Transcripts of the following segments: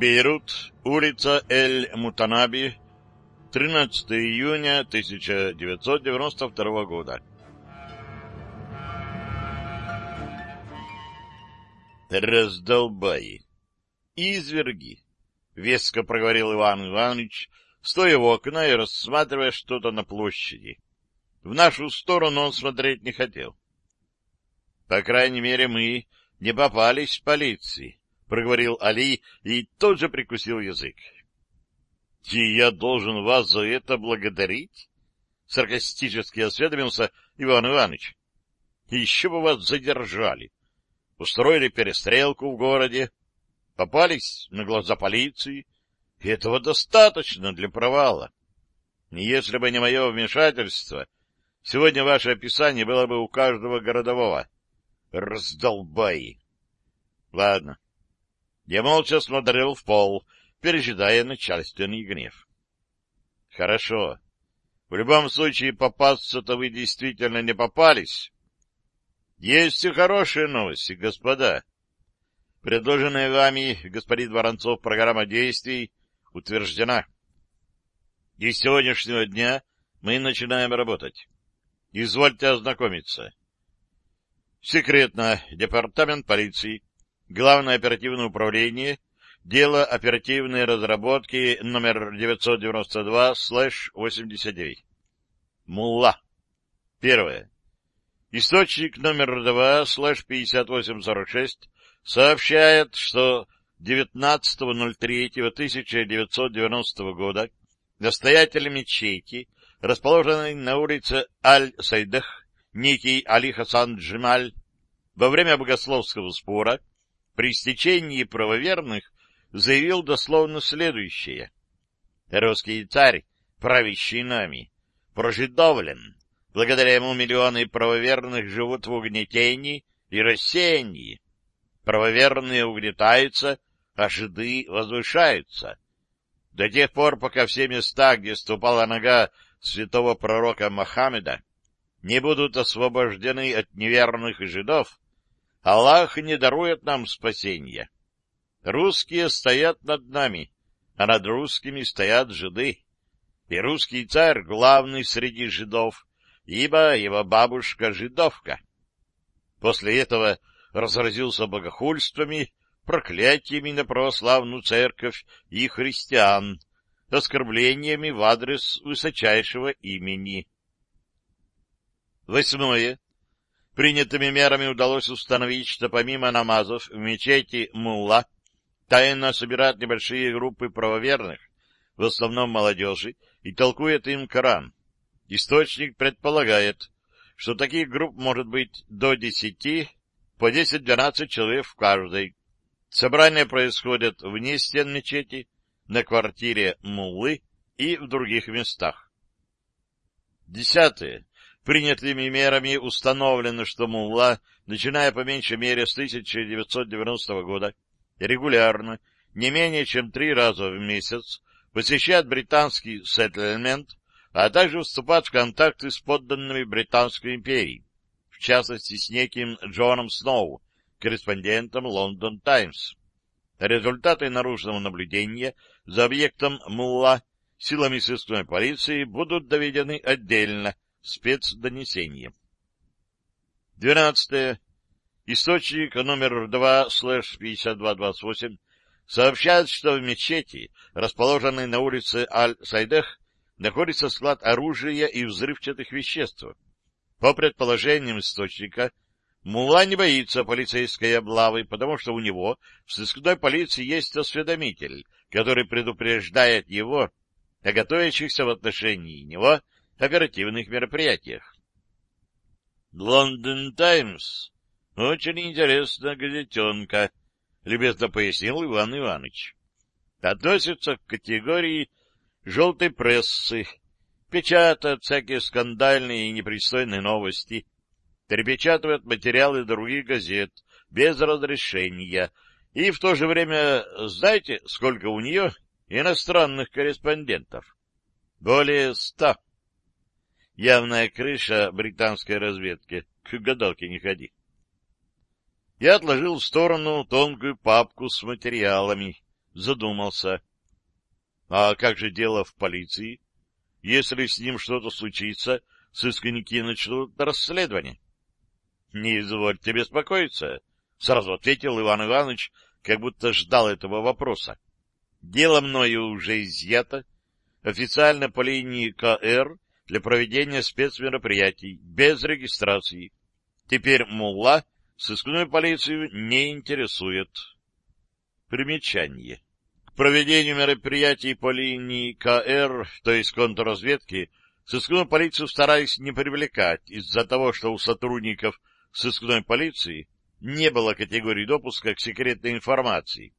Бейрут, улица Эль-Мутанаби, 13 июня 1992 года. Раздолбай. Изверги. Веско проговорил Иван Иванович, стоя у окна и рассматривая что-то на площади. В нашу сторону он смотреть не хотел. По крайней мере, мы не попались в полиции, проговорил Али и тут же прикусил язык. — И я должен вас за это благодарить? — саркастически осведомился Иван Иванович. — Еще бы вас задержали. Устроили перестрелку в городе, попались на глаза полиции, и этого достаточно для провала. Если бы не мое вмешательство, сегодня ваше описание было бы у каждого городового. Раздолбай! Ладно. Я молча смотрел в пол, пережидая начальственный гнев. Хорошо. В любом случае, попасться-то вы действительно не попались. Есть и хорошие новости, господа. Предложенная вами, господин Воронцов, программа действий утверждена. И с сегодняшнего дня мы начинаем работать. Извольте ознакомиться. Секретно. Департамент полиции. Главное оперативное управление. Дело оперативной разработки номер 992-89. Мулла. Первое. Источник номер 2-5846 сообщает, что 19.03.1990 года настоятель мечети, расположенной на улице Аль-Сайдах, некий Али Хасан Джималь, во время богословского спора при стечении правоверных заявил дословно следующее. «Русский царь, правящий нами, прожидовлен. Благодаря ему миллионы правоверных живут в угнетении и рассеянии. Правоверные угнетаются, а жиды возвышаются. До тех пор, пока все места, где ступала нога святого пророка Мохаммеда, не будут освобождены от неверных жидов, Аллах не дарует нам спасения. Русские стоят над нами, а над русскими стоят жиды. И русский царь главный среди жидов, ибо его бабушка жидовка. После этого разразился богохульствами, проклятиями на православную церковь и христиан, оскорблениями в адрес высочайшего имени. Восьмое. Принятыми мерами удалось установить, что помимо намазов в мечети Мулла тайно собирают небольшие группы правоверных, в основном молодежи, и толкует им Коран. Источник предполагает, что таких групп может быть до десяти, по 10-12 человек в каждой. Собрания происходят вне стен мечети, на квартире Муллы и в других местах. Десятое. Принятыми мерами установлено, что Мулла, начиная по меньшей мере с 1990 года, регулярно, не менее чем три раза в месяц, посещает британский сеттельмент, а также вступает в контакты с подданными Британской империи, в частности с неким Джоном Сноу, корреспондентом Лондон Таймс. Результаты наружного наблюдения за объектом Мулла силами следственной полиции будут доведены отдельно спецдонесением. 12. Источник номер 2 5228 сообщает, что в мечети, расположенной на улице Аль-Сайдех, находится склад оружия и взрывчатых веществ. По предположениям источника, Мула не боится полицейской облавы, потому что у него в сыскной полиции есть осведомитель, который предупреждает его о готовящихся в отношении него оперативных мероприятиях. «Лондон Таймс» — очень интересная газетенка, — любезно пояснил Иван Иванович. Относится к категории желтой прессы, печатают всякие скандальные и непристойные новости, перепечатывают материалы других газет без разрешения, и в то же время знаете, сколько у нее иностранных корреспондентов? Более ста. Явная крыша британской разведки. К гадалке не ходи. Я отложил в сторону тонкую папку с материалами, задумался. А как же дело в полиции? Если с ним что-то случится, сысканники начнут расследование. — Не извольте беспокоиться, — сразу ответил Иван Иванович, как будто ждал этого вопроса. — Дело мною уже изъято. Официально по линии КР для проведения спецмероприятий, без регистрации. Теперь Мулла сыскную полицию не интересует. Примечание. К проведению мероприятий по линии КР, то есть контрразведки, сыскную полицию старались не привлекать из-за того, что у сотрудников сыскной полиции не было категории допуска к секретной информации,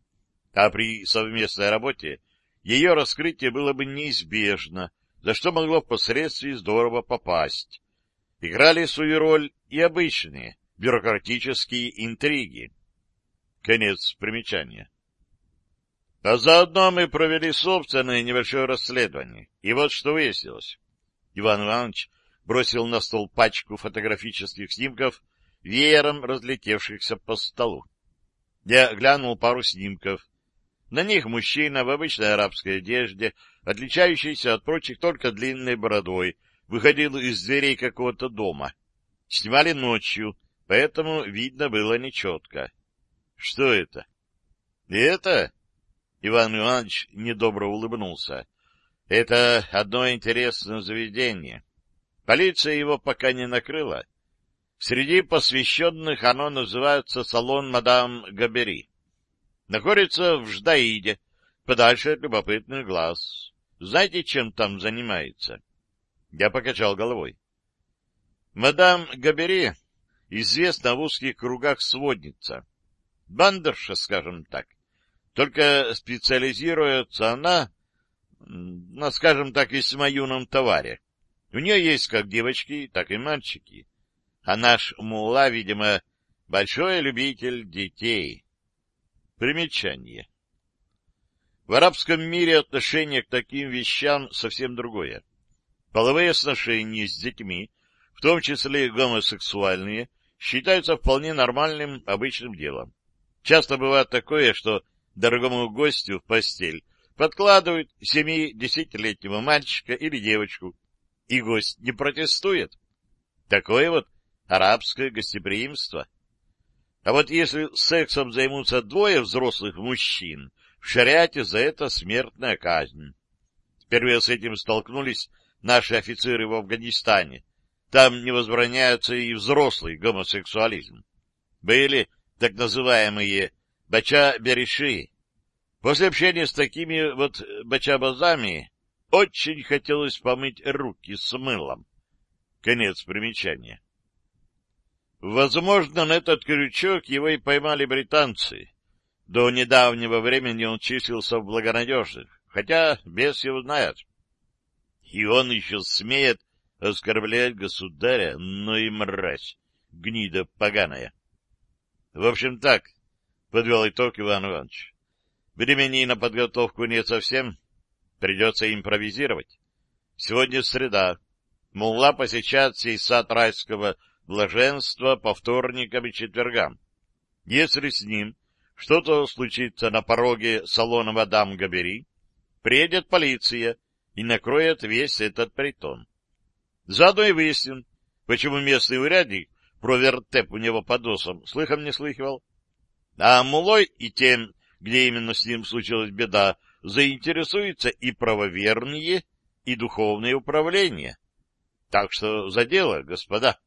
а при совместной работе ее раскрытие было бы неизбежно, за что могло впоследствии здорово попасть. Играли свою роль и обычные бюрократические интриги. Конец примечания. А заодно мы провели собственное небольшое расследование. И вот что выяснилось. Иван Иванович бросил на стол пачку фотографических снимков, веером разлетевшихся по столу. Я глянул пару снимков. На них мужчина в обычной арабской одежде, отличающийся от прочих только длинной бородой, выходил из дверей какого-то дома. Снимали ночью, поэтому видно было нечетко. Что это? Это? Иван Иванович недобро улыбнулся. Это одно интересное заведение. Полиция его пока не накрыла. Среди посвященных оно называется салон мадам Габери. Находится в Ждаиде, подальше от любопытных глаз. Знаете, чем там занимается? Я покачал головой. Мадам Габери известна в узких кругах сводница. Бандерша, скажем так. Только специализируется она на, скажем так, весьма юном товаре. У нее есть как девочки, так и мальчики. А наш мулла, видимо, большой любитель детей. Примечание. В арабском мире отношение к таким вещам совсем другое. Половые отношения с детьми, в том числе гомосексуальные, считаются вполне нормальным обычным делом. Часто бывает такое, что дорогому гостю в постель подкладывают семи-десятилетнего мальчика или девочку, и гость не протестует. Такое вот арабское гостеприимство. А вот если сексом займутся двое взрослых мужчин, в шариате за это смертная казнь. Впервые с этим столкнулись наши офицеры в Афганистане. Там не возбраняется и взрослый гомосексуализм. Были так называемые бача-береши. После общения с такими вот бача-базами очень хотелось помыть руки с мылом. Конец примечания. Возможно, на этот крючок его и поймали британцы. До недавнего времени он числился в благонадежных, хотя бес его знает. И он еще смеет оскорблять государя, но и мразь, гнида поганая. В общем так, — подвел итог Иван Иванович. Времени на подготовку нет совсем, придется импровизировать. Сегодня среда. Мулла посещает сей сад райского блаженства по вторникам и четвергам. Если с ним что-то случится на пороге салона мадам Габери, приедет полиция и накроет весь этот притон. Заодно и выясним, почему местный урядник про вертеп у него под носом слыхом не слыхивал. А мулой и тем, где именно с ним случилась беда, заинтересуется и правоверные, и духовное управление. Так что за дело, господа.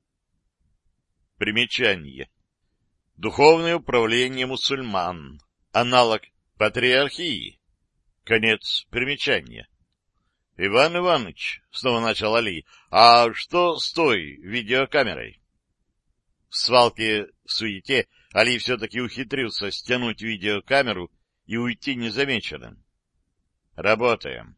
Примечание. Духовное управление мусульман. Аналог патриархии. Конец примечания. — Иван Иванович, — снова начал Али, — а что с той видеокамерой? В свалке суете Али все-таки ухитрился стянуть видеокамеру и уйти незамеченным. — Работаем.